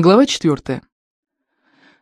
Глава четвертая.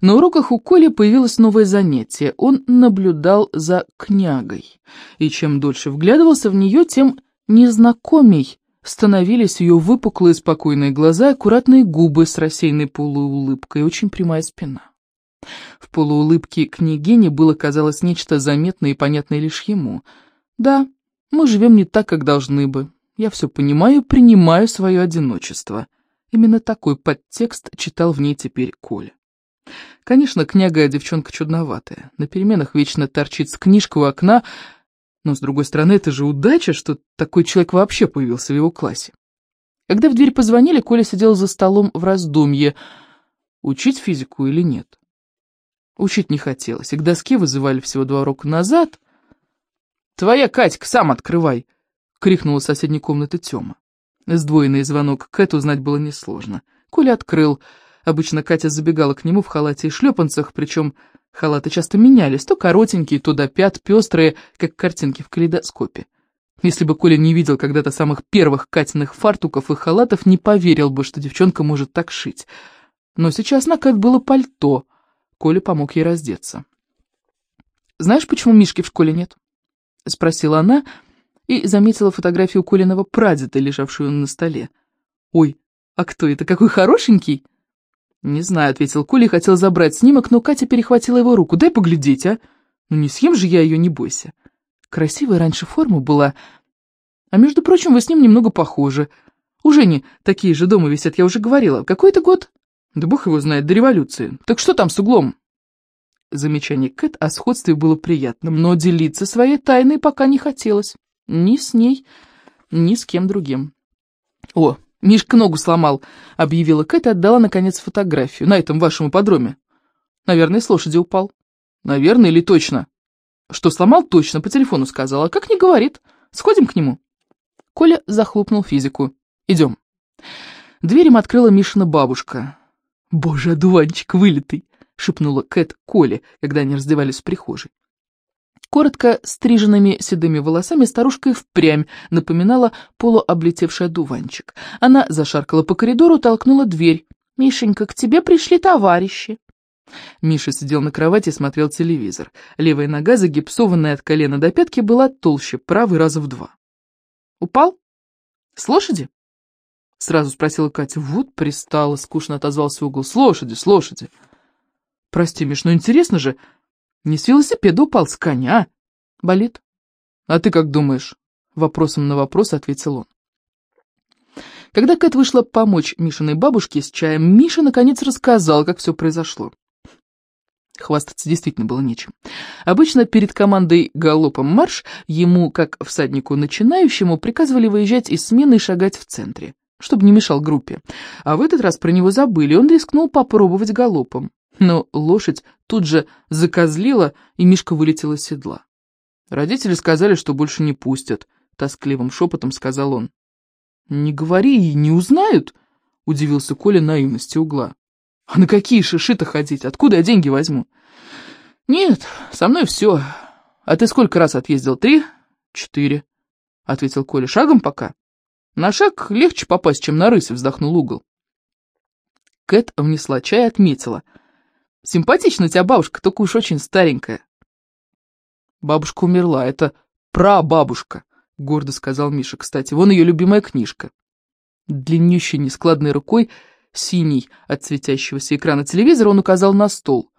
На уроках у Коли появилось новое занятие. Он наблюдал за княгой. И чем дольше вглядывался в нее, тем незнакомей становились ее выпуклые спокойные глаза, аккуратные губы с рассеянной полуулыбкой очень прямая спина. В полуулыбке княгини было, казалось, нечто заметное и понятное лишь ему. «Да, мы живем не так, как должны бы. Я все понимаю, принимаю свое одиночество». Именно такой подтекст читал в ней теперь Коля. Конечно, княга девчонка чудноватая. На переменах вечно торчит с книжкой у окна, но, с другой стороны, это же удача, что такой человек вообще появился в его классе. Когда в дверь позвонили, Коля сидел за столом в раздумье, учить физику или нет. Учить не хотелось, и к доске вызывали всего два урока назад. «Твоя Катька, сам открывай!» — крикнула соседней комнаты Тёма. Сдвоенный звонок Кэт узнать было несложно. Коля открыл. Обычно Катя забегала к нему в халате и шлепанцах, причем халаты часто менялись, то коротенькие, то до пят, пестрые, как картинки в калейдоскопе. Если бы Коля не видел когда-то самых первых Катиных фартуков и халатов, не поверил бы, что девчонка может так шить. Но сейчас на Кэт было пальто. Коля помог ей раздеться. «Знаешь, почему Мишки в школе нет?» — спросила она, — и заметила фотографию Колиного прадеда, лежавшую на столе. «Ой, а кто это? Какой хорошенький!» «Не знаю», — ответил Коля хотел забрать снимок, но Катя перехватила его руку. «Дай поглядеть, а! Ну не съем же я ее, не бойся. Красивая раньше форма была. А между прочим, вы с ним немного похожи. У Жени такие же дома висят, я уже говорила. Какой это год?» «Да бог его знает, до революции. Так что там с углом?» Замечание Кэт о сходстве было приятным, но делиться своей тайной пока не хотелось. Ни с ней, ни с кем другим. «О, Мишка ногу сломал», — объявила Кэт и отдала, наконец, фотографию. «На этом вашем ипподроме. Наверное, с лошади упал». «Наверное или точно?» «Что сломал, точно, по телефону сказала. Как не говорит. Сходим к нему». Коля захлопнул физику. «Идем». Дверь им открыла Мишина бабушка. «Боже, одуванчик вылитый!» — шепнула Кэт Коле, когда они раздевались в прихожей. Коротко стриженными седыми волосами старушка и впрямь напоминала полуоблетевший одуванчик. Она зашаркала по коридору, толкнула дверь. «Мишенька, к тебе пришли товарищи». Миша сидел на кровати и смотрел телевизор. Левая нога, загипсованная от колена до пятки, была толще, правый раза в два. «Упал? С лошади?» Сразу спросила Катя. «Вот пристала», — скучно отозвался угол. «С лошади, с лошади». «Прости, Миш, ну интересно же, не с велосипеда упал, с коня. Болит? А ты как думаешь? Вопросом на вопрос ответил он. Когда Кэт вышла помочь Мишиной бабушке с чаем, Миша наконец рассказал, как все произошло. Хвастаться действительно было нечем. Обычно перед командой «Галопом марш» ему, как всаднику начинающему, приказывали выезжать из смены и шагать в центре, чтобы не мешал группе. А в этот раз про него забыли, он рискнул попробовать галопом. Но лошадь тут же закозлила, и Мишка вылетел из седла. Родители сказали, что больше не пустят, тоскливым шепотом сказал он. «Не говори, и не узнают», — удивился Коля наивности угла. «А на какие шиши-то ходить? Откуда я деньги возьму?» «Нет, со мной все. А ты сколько раз отъездил? Три?» «Четыре», — ответил Коля. «Шагом пока?» «На шаг легче попасть, чем на рысь», — вздохнул угол. Кэт внесла чай и отметила — Симпатична у тебя бабушка, только уж очень старенькая. Бабушка умерла, это прабабушка, гордо сказал Миша. Кстати, вон ее любимая книжка. Длиннющей нескладной рукой, синий от светящегося экрана телевизора, он указал на стол.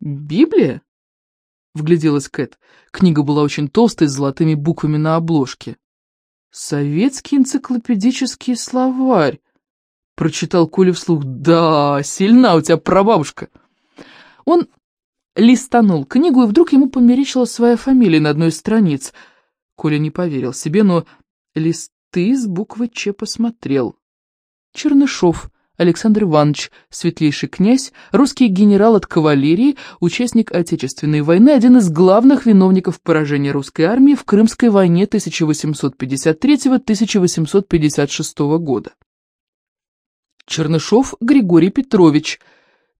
«Библия?» — вгляделась Кэт. Книга была очень толстой, с золотыми буквами на обложке. «Советский энциклопедический словарь», — прочитал Коля вслух. «Да, сильна у тебя прабабушка». Он листанул книгу, и вдруг ему померещилась своя фамилия на одной из страниц. Коля не поверил себе, но листы с буквы «Ч» посмотрел. Чернышов Александр Иванович, светлейший князь, русский генерал от кавалерии, участник Отечественной войны, один из главных виновников поражения русской армии в Крымской войне 1853-1856 года. Чернышов Григорий Петрович,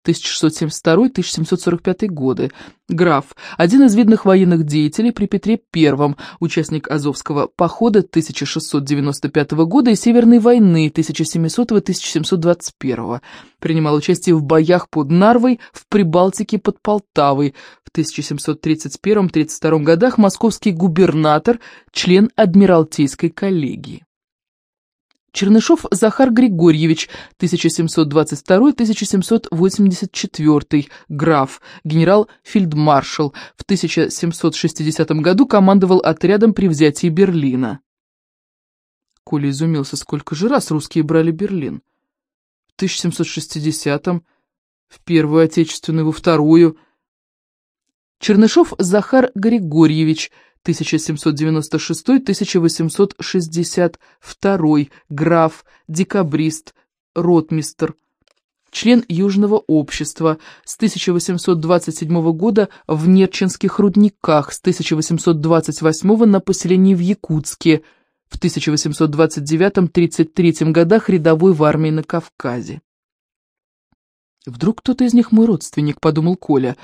1672-1745 годы. Граф, один из видных военных деятелей при Петре I, участник Азовского похода 1695 года и Северной войны 1700-1721. Принимал участие в боях под Нарвой, в Прибалтике под Полтавой. В 1731-32 годах московский губернатор, член Адмиралтейской коллегии. Чернышов Захар Григорьевич, 1722-1784, граф, генерал-фельдмаршал, в 1760 году командовал отрядом при взятии Берлина. Коля изумился, сколько же раз русские брали Берлин. В 1760-м, в Первую Отечественную, во Вторую. Чернышов Захар Григорьевич, 1796-1862, граф, декабрист, ротмистр, член Южного общества, с 1827 года в Нерчинских рудниках, с 1828 на поселении в Якутске, в 1829-33 годах рядовой в армии на Кавказе. «Вдруг кто-то из них мой родственник», — подумал Коля.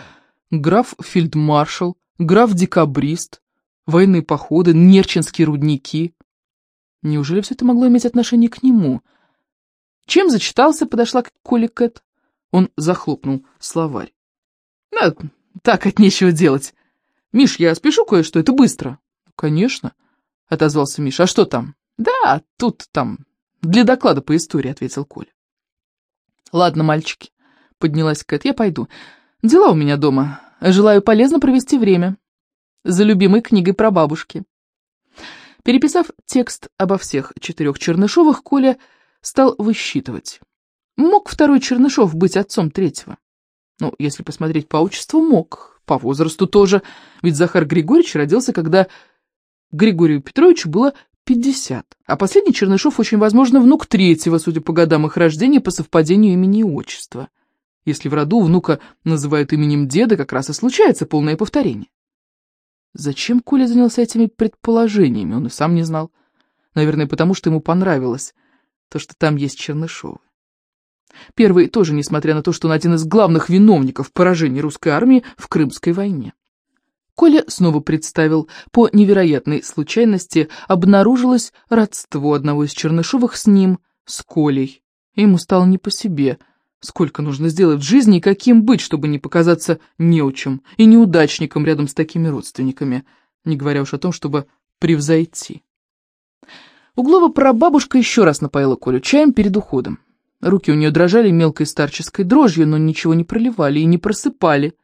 «Граф-фельдмаршал, граф-декабрист, военные походы, нерчинские рудники. Неужели все это могло иметь отношение к нему? Чем зачитался, подошла к Коле Кэт. Он захлопнул словарь. «Да, так от нечего делать. Миш, я спешу кое-что, это быстро». «Конечно», — отозвался Миша. «А что там?» «Да, тут там, для доклада по истории», — ответил Коля. «Ладно, мальчики», — поднялась Кэт, — «я пойду. Дела у меня дома. Желаю полезно провести время за любимой книгой про бабушки. Переписав текст обо всех четырех Чернышовых, Коля стал высчитывать. Мог второй Чернышов быть отцом третьего? Ну, если посмотреть по отчеству, мог. По возрасту тоже. Ведь Захар Григорьевич родился, когда Григорию Петровичу было 50. А последний Чернышов, очень возможно, внук третьего, судя по годам их рождения, по совпадению имени и отчества. Если в роду внука называют именем деда, как раз и случается полное повторение. Зачем Коля занялся этими предположениями, он и сам не знал. Наверное, потому что ему понравилось то, что там есть Чернышовы. Первый тоже, несмотря на то, что он один из главных виновников поражения русской армии в Крымской войне. Коля снова представил, по невероятной случайности обнаружилось родство одного из Чернышовых с ним, с Колей. Ему стало не по себе – Сколько нужно сделать в жизни и каким быть, чтобы не показаться неучем и неудачником рядом с такими родственниками, не говоря уж о том, чтобы превзойти. Углова прабабушка еще раз напоила Колю чаем перед уходом. Руки у нее дрожали мелкой старческой дрожью, но ничего не проливали и не просыпали.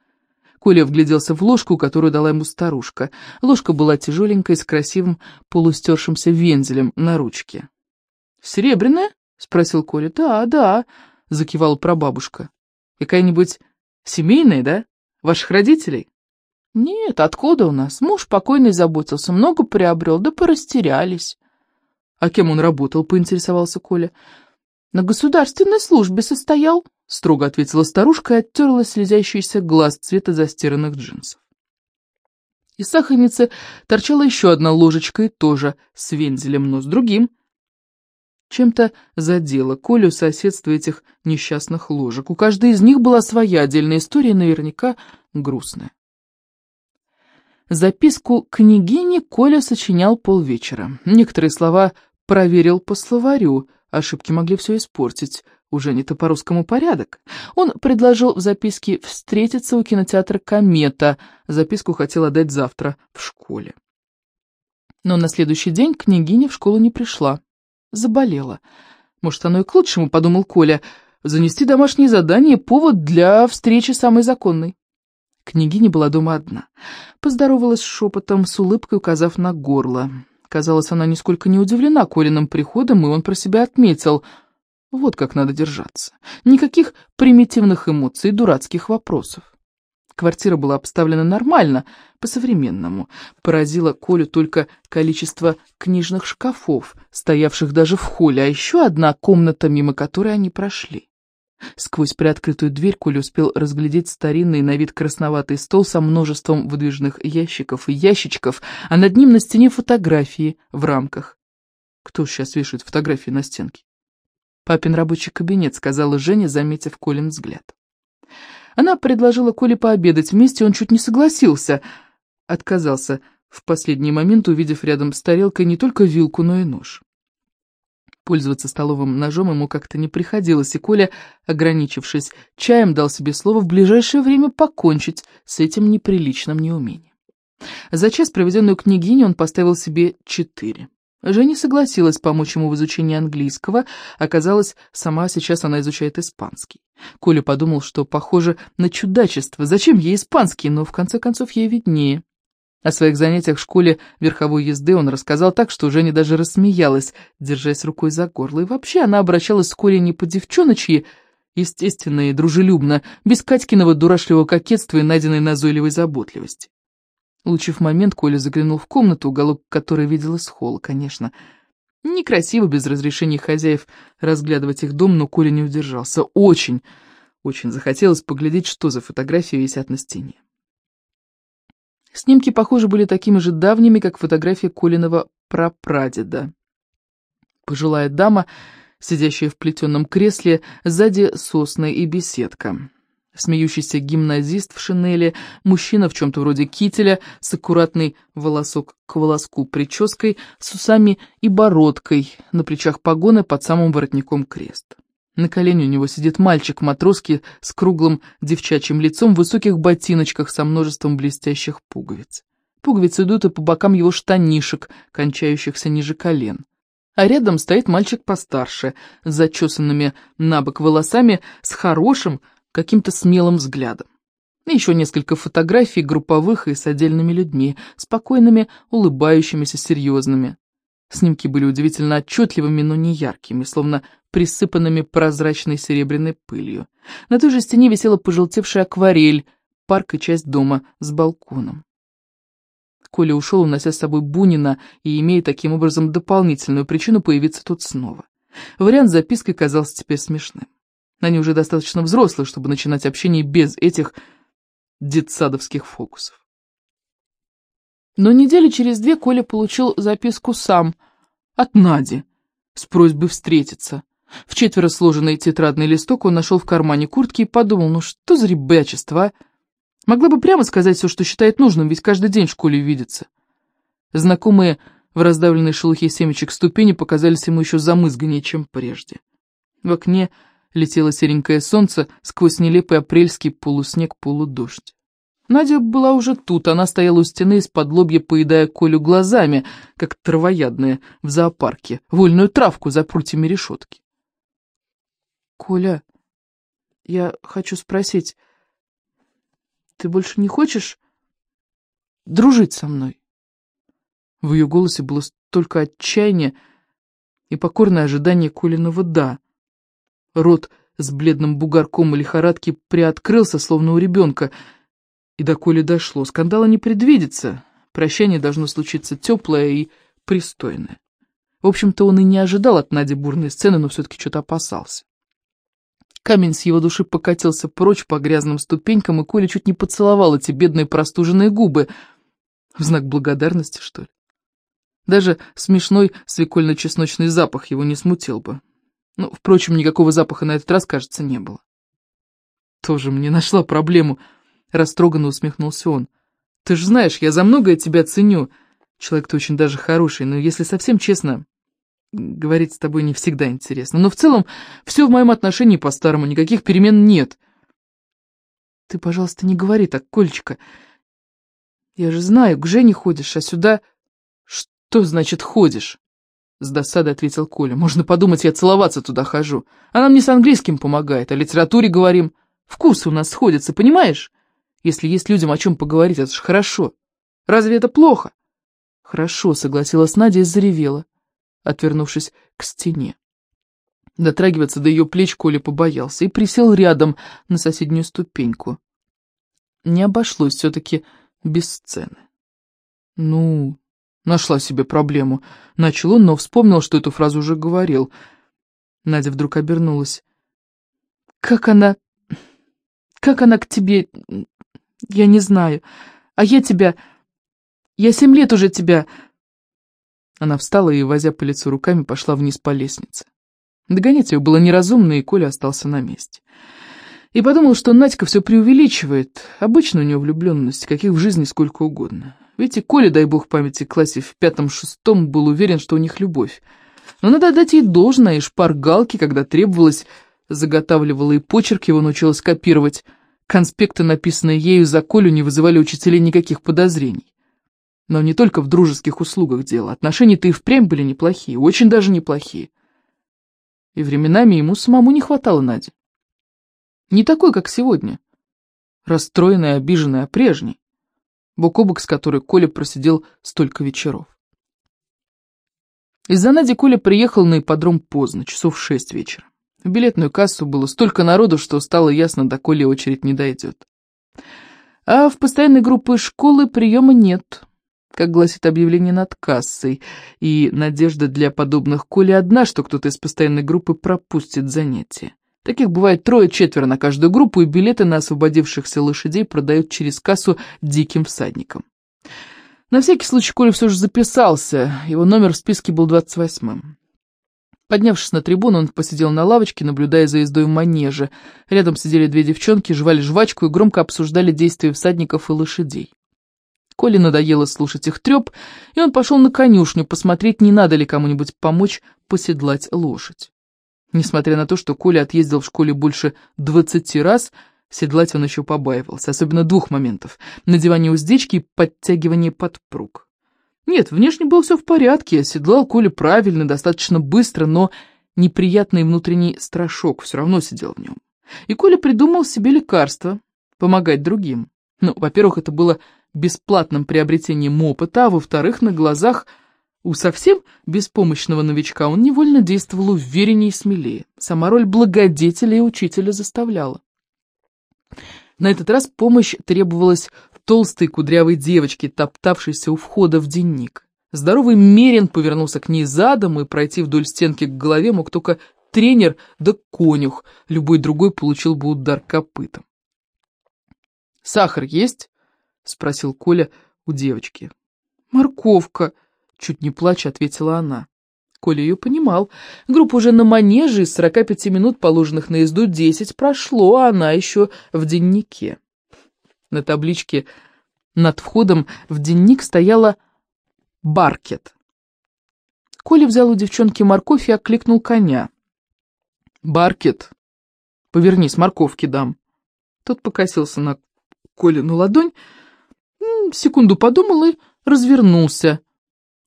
Коля вгляделся в ложку, которую дала ему старушка. Ложка была тяжеленькой, с красивым полустершимся вензелем на ручке. «Серебряная?» — спросил Коля. «Да, да», закивала прабабушка. «Какая-нибудь семейная, да? Ваших родителей?» «Нет, откуда у нас? Муж покойный заботился, много приобрел, да порастерялись». «А кем он работал?» — поинтересовался Коля. «На государственной службе состоял», — строго ответила старушка и оттерла слезящийся глаз цвета застиранных джинсов. Из сахарницы торчала еще одна ложечка и тоже с вензелем, но с другим — чем-то задело Колю соседство этих несчастных ложек. У каждой из них была своя отдельная история, наверняка грустная. Записку княгине Коля сочинял полвечера. Некоторые слова проверил по словарю, ошибки могли все испортить. Уже не то по русскому порядок. Он предложил в записке встретиться у кинотеатра «Комета». Записку хотел отдать завтра в школе. Но на следующий день княгиня в школу не пришла заболела. Может, оно и к лучшему, подумал Коля. Занести домашнее задание — повод для встречи самой законной. Княгиня была дома одна. Поздоровалась шепотом, с улыбкой указав на горло. Казалось, она нисколько не удивлена Колиным приходом, и он про себя отметил. Вот как надо держаться. Никаких примитивных эмоций, дурацких вопросов. Квартира была обставлена нормально, по-современному. Поразило Колю только количество книжных шкафов, стоявших даже в холле, а еще одна комната, мимо которой они прошли. Сквозь приоткрытую дверь Коля успел разглядеть старинный на вид красноватый стол со множеством выдвижных ящиков и ящичков, а над ним на стене фотографии в рамках. Кто сейчас вешает фотографии на стенке? «Папин рабочий кабинет», — сказала Женя, заметив Колин взгляд. Она предложила Коле пообедать вместе, он чуть не согласился. Отказался в последний момент, увидев рядом с тарелкой не только вилку, но и нож. Пользоваться столовым ножом ему как-то не приходилось, и Коля, ограничившись чаем, дал себе слово в ближайшее время покончить с этим неприличным неумением. За час, проведенную княгиней, он поставил себе четыре. Женя согласилась помочь ему в изучении английского, оказалось, сама сейчас она изучает испанский. Коля подумал, что похоже на чудачество, зачем ей испанский, но в конце концов ей виднее. О своих занятиях в школе верховой езды он рассказал так, что Женя даже рассмеялась, держась рукой за горло. И вообще она обращалась с Колей не по-девчоночьи, естественно и дружелюбно, без Катькиного дурашливого кокетства и найденной назойливой заботливости. Улучив момент, Коля заглянул в комнату, уголок которой видел из холла, конечно. Некрасиво без разрешения хозяев разглядывать их дом, но Коля не удержался. Очень, очень захотелось поглядеть, что за фотографии висят на стене. Снимки, похоже, были такими же давними, как фотография Колиного прапрадеда. Пожилая дама, сидящая в плетеном кресле, сзади сосны и беседка смеющийся гимназист в шинели, мужчина в чем-то вроде кителя, с аккуратной волосок к волоску прической, с усами и бородкой, на плечах погоны под самым воротником крест. На колене у него сидит мальчик матроски с круглым девчачьим лицом в высоких ботиночках со множеством блестящих пуговиц. Пуговицы идут и по бокам его штанишек, кончающихся ниже колен. А рядом стоит мальчик постарше, с зачесанными на бок волосами, с хорошим, каким-то смелым взглядом. И еще несколько фотографий групповых и с отдельными людьми, спокойными, улыбающимися, серьезными. Снимки были удивительно отчетливыми, но не яркими, словно присыпанными прозрачной серебряной пылью. На той же стене висела пожелтевшая акварель, парк и часть дома с балконом. Коля ушел, унося с собой Бунина, и имея таким образом дополнительную причину появиться тут снова. Вариант с запиской казался теперь смешным. Они уже достаточно взрослые, чтобы начинать общение без этих детсадовских фокусов. Но недели через две Коля получил записку сам, от Нади, с просьбой встретиться. В четверо сложенный тетрадный листок он нашел в кармане куртки и подумал, ну что за ребячество, а? Могла бы прямо сказать все, что считает нужным, ведь каждый день в школе видится. Знакомые в раздавленной шелухе семечек ступени показались ему еще замызганнее, чем прежде. В окне летело серенькое солнце сквозь нелепый апрельский полуснег-полудождь. Надя была уже тут, она стояла у стены из-под лобья, поедая Колю глазами, как травоядная в зоопарке, вольную травку за прутьями решетки. «Коля, я хочу спросить, ты больше не хочешь дружить со мной?» В ее голосе было столько отчаяния и покорное ожидание Колиного «да». Рот с бледным бугорком и лихорадки приоткрылся, словно у ребенка. И до Коли дошло. Скандала не предвидится. Прощание должно случиться теплое и пристойное. В общем-то, он и не ожидал от Нади бурной сцены, но все-таки что-то опасался. Камень с его души покатился прочь по грязным ступенькам, и Коля чуть не поцеловал эти бедные простуженные губы. В знак благодарности, что ли? Даже смешной свекольно-чесночный запах его не смутил бы. Ну, впрочем, никакого запаха на этот раз, кажется, не было. Тоже мне нашла проблему, растроганно усмехнулся он. Ты же знаешь, я за многое тебя ценю. Человек ты очень даже хороший, но если совсем честно, говорить с тобой не всегда интересно. Но в целом все в моем отношении по-старому, никаких перемен нет. Ты, пожалуйста, не говори так, Кольчика. Я же знаю, к Жене ходишь, а сюда... Что значит ходишь? С досадой ответил Коля. Можно подумать, я целоваться туда хожу. Она мне с английским помогает, о литературе говорим. Вкусы у нас сходятся, понимаешь? Если есть людям о чем поговорить, это же хорошо. Разве это плохо? Хорошо, согласилась Надя и заревела, отвернувшись к стене. Дотрагиваться до ее плеч Коля побоялся и присел рядом на соседнюю ступеньку. Не обошлось все-таки без сцены. «Ну, Нашла себе проблему. Начал он, но вспомнил, что эту фразу уже говорил. Надя вдруг обернулась. «Как она... Как она к тебе... Я не знаю. А я тебя... Я семь лет уже тебя...» Она встала и, возя по лицу руками, пошла вниз по лестнице. Догонять ее было неразумно, и Коля остался на месте. И подумал, что Надька все преувеличивает. Обычно у нее влюбленность, каких в жизни сколько угодно. Ведь и Коля, дай бог памяти, классе в пятом-шестом был уверен, что у них любовь. Но надо отдать ей должное, и шпаргалки, когда требовалось, заготавливала и почерк его научилась копировать. Конспекты, написанные ею за Колю, не вызывали учителей никаких подозрений. Но не только в дружеских услугах дело. Отношения-то и впрямь были неплохие, очень даже неплохие. И временами ему самому не хватало Нади. Не такой, как сегодня. Расстроенный, обиженный, а прежний. Бок о бок с которой Коля просидел столько вечеров. Из-за Нади Коля приехал на ипподром поздно, часов шесть вечера. В билетную кассу было столько народу, что стало ясно, до Коли очередь не дойдет. А в постоянной группе школы приема нет, как гласит объявление над кассой, и надежда для подобных Коли одна, что кто-то из постоянной группы пропустит занятие. Таких бывает трое-четверо на каждую группу, и билеты на освободившихся лошадей продают через кассу диким всадникам. На всякий случай Коля все же записался, его номер в списке был 28-м. Поднявшись на трибуну, он посидел на лавочке, наблюдая за ездой в манеже. Рядом сидели две девчонки, жевали жвачку и громко обсуждали действия всадников и лошадей. Коле надоело слушать их треп, и он пошел на конюшню посмотреть, не надо ли кому-нибудь помочь поседлать лошадь. Несмотря на то, что Коля отъездил в школе больше двадцати раз, седлать он еще побаивался, особенно двух моментов — надевание уздечки и подтягивание подпруг. Нет, внешне было все в порядке, седлал Коля правильно, достаточно быстро, но неприятный внутренний страшок все равно сидел в нем. И Коля придумал себе лекарство — помогать другим. Ну, во-первых, это было бесплатным приобретением опыта, а во-вторых, на глазах — у совсем беспомощного новичка он невольно действовал увереннее и смелее. Сама роль благодетеля и учителя заставляла. На этот раз помощь требовалась толстой кудрявой девочке, топтавшейся у входа в денник. Здоровый Мерин повернулся к ней задом, и пройти вдоль стенки к голове мог только тренер да конюх, любой другой получил бы удар копытом. «Сахар есть?» — спросил Коля у девочки. «Морковка», Чуть не плача, ответила она. Коля ее понимал. Группа уже на манеже, из 45 минут, положенных на езду, 10 прошло, а она еще в деннике. На табличке над входом в денник стояла «Баркет». Коля взял у девчонки морковь и окликнул коня. «Баркет, повернись, морковки дам». Тот покосился на Колину ладонь, секунду подумал и развернулся.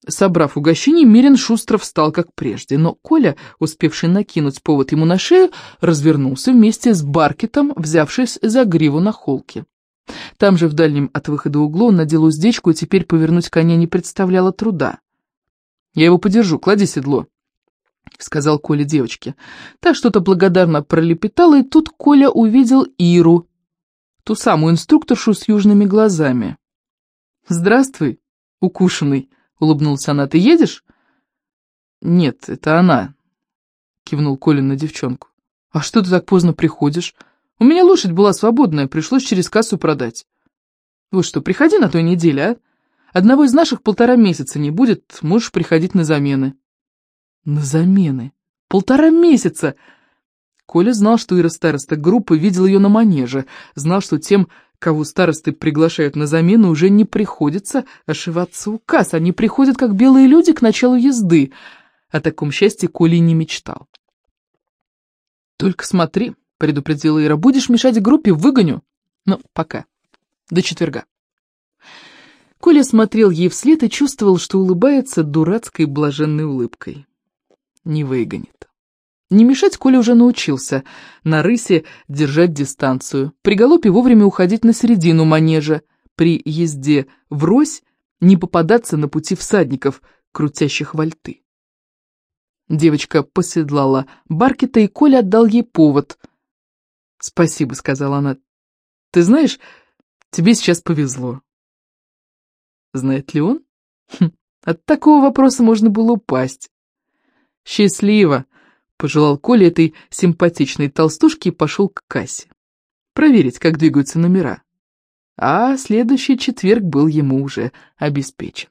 Собрав угощение, Мирин шустро встал, как прежде, но Коля, успевший накинуть повод ему на шею, развернулся вместе с Баркетом, взявшись за гриву на холке. Там же, в дальнем от выхода углу, он надел уздечку, и теперь повернуть коня не представляло труда. «Я его подержу, клади седло», — сказал Коля девочке. Та что-то благодарно пролепетала, и тут Коля увидел Иру, ту самую инструкторшу с южными глазами. «Здравствуй, укушенный», — улыбнулась она. «Ты едешь?» «Нет, это она», — кивнул Колин на девчонку. «А что ты так поздно приходишь? У меня лошадь была свободная, пришлось через кассу продать». «Вот что, приходи на той неделе, а? Одного из наших полтора месяца не будет, можешь приходить на замены». «На замены? Полтора месяца!» Коля знал, что Ира староста группы видел ее на манеже, знал, что тем кого старосты приглашают на замену, уже не приходится ошиваться указ, они приходят как белые люди к началу езды. О таком счастье Коля не мечтал. «Только смотри», — предупредила Ира, — «будешь мешать группе, выгоню». Ну, пока. До четверга. Коля смотрел ей вслед и чувствовал, что улыбается дурацкой блаженной улыбкой. Не выгонит. Не мешать Коля уже научился. На рысе держать дистанцию. При галопе вовремя уходить на середину манежа. При езде врозь не попадаться на пути всадников, крутящих вальты. Девочка поседлала Баркета, и Коля отдал ей повод. «Спасибо», — сказала она. «Ты знаешь, тебе сейчас повезло». Знает ли он? Хм, от такого вопроса можно было упасть. «Счастливо», Пожелал Коля этой симпатичной толстушке и пошел к кассе. Проверить, как двигаются номера. А следующий четверг был ему уже обеспечен.